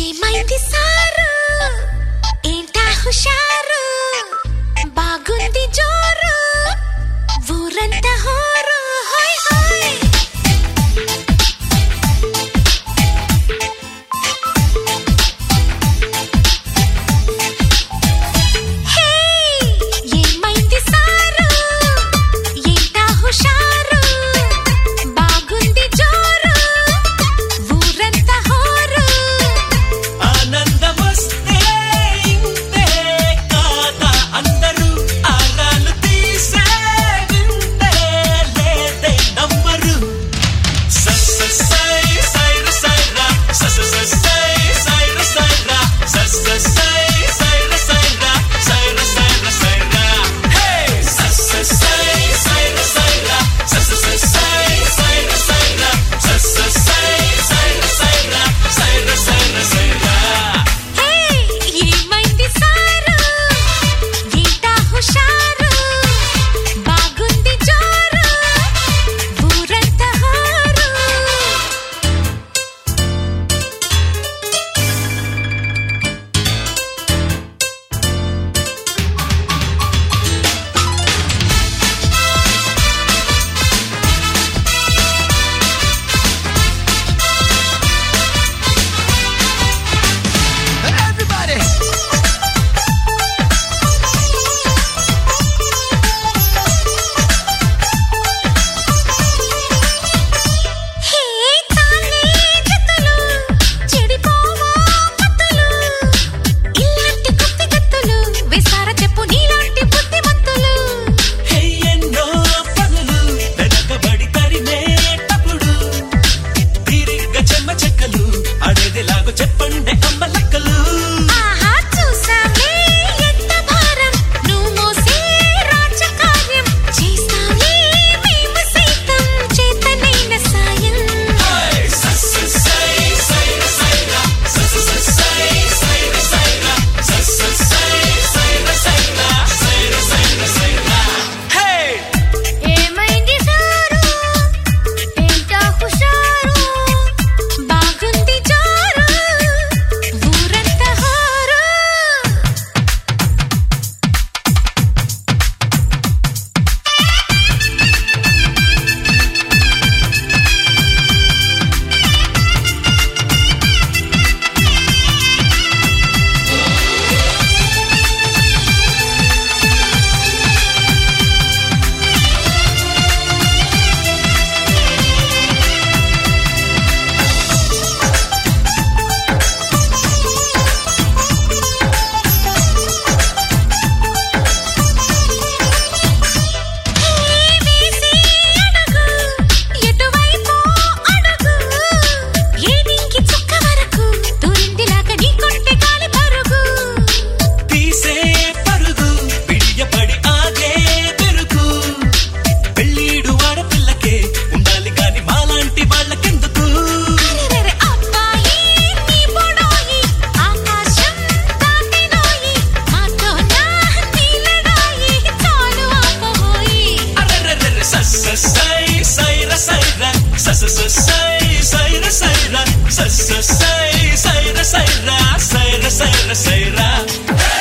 ఏమైంది సారు ఏంటా హుషారు? బాగుంది జోరు. Say, say, say, say, say, say, say, say, say, say, say, say, say, say, say, say, say, say, say, say,